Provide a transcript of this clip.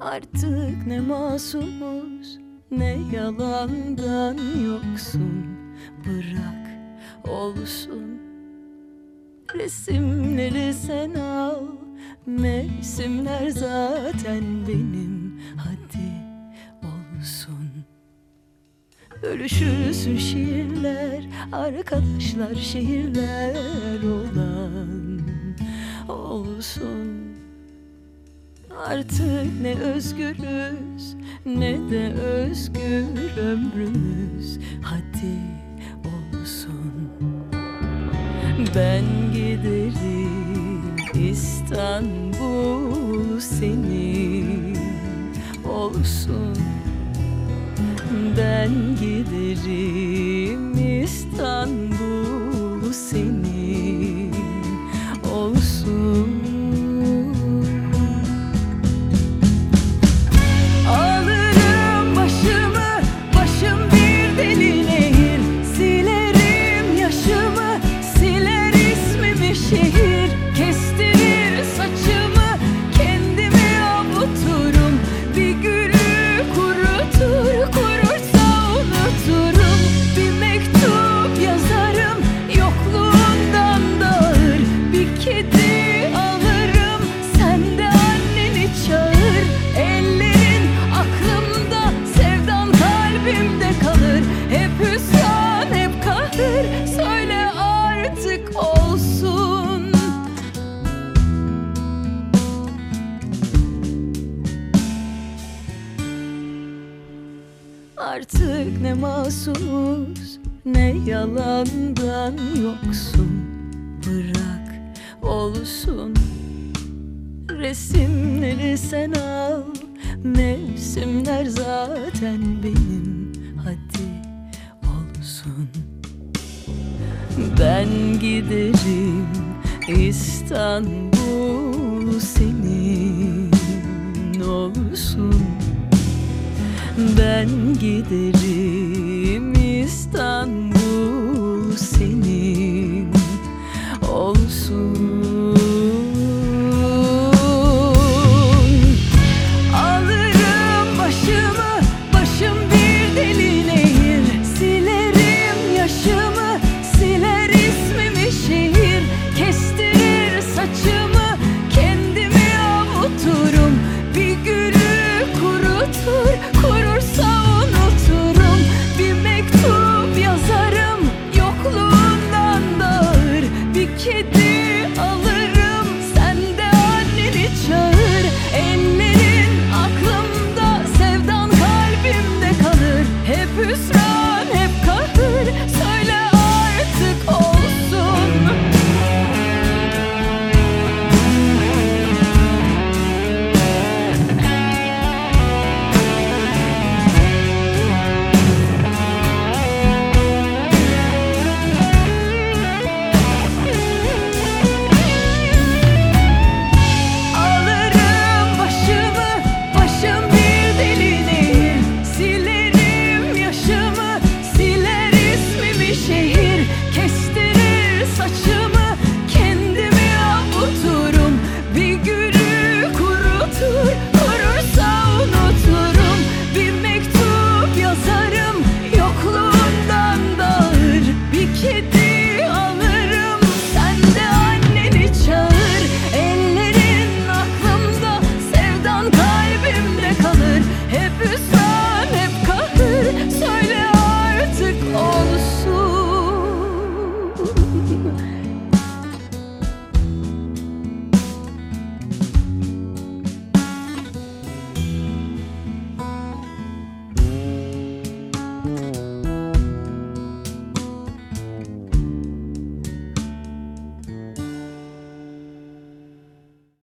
Artık ne masumuz ne yalandan yoksun. Bırak olsun. Resimleri sen al Mevsimler zaten benim. Hadi olsun. Bölüşülsün şiirler Arkadaşlar şehirler olan. Olsun Artık ne özgürüz ne de özgür ömrümüz. Hadi olsun. Ben giderim İstanbul senin olsun. Ben giderim İstanbul senin Artık ne masumuz ne yalandan yoksun. Bırak olsun Resimleri sen al. Mevsimler zaten benim Hadi olsun. Ben giderim İstanbul senin giderim İstanbul senin olsun. Alırım başımı başım bir deli nehir. Silerim yaşımı siler ismimi şehir. Kestirir saçımı hep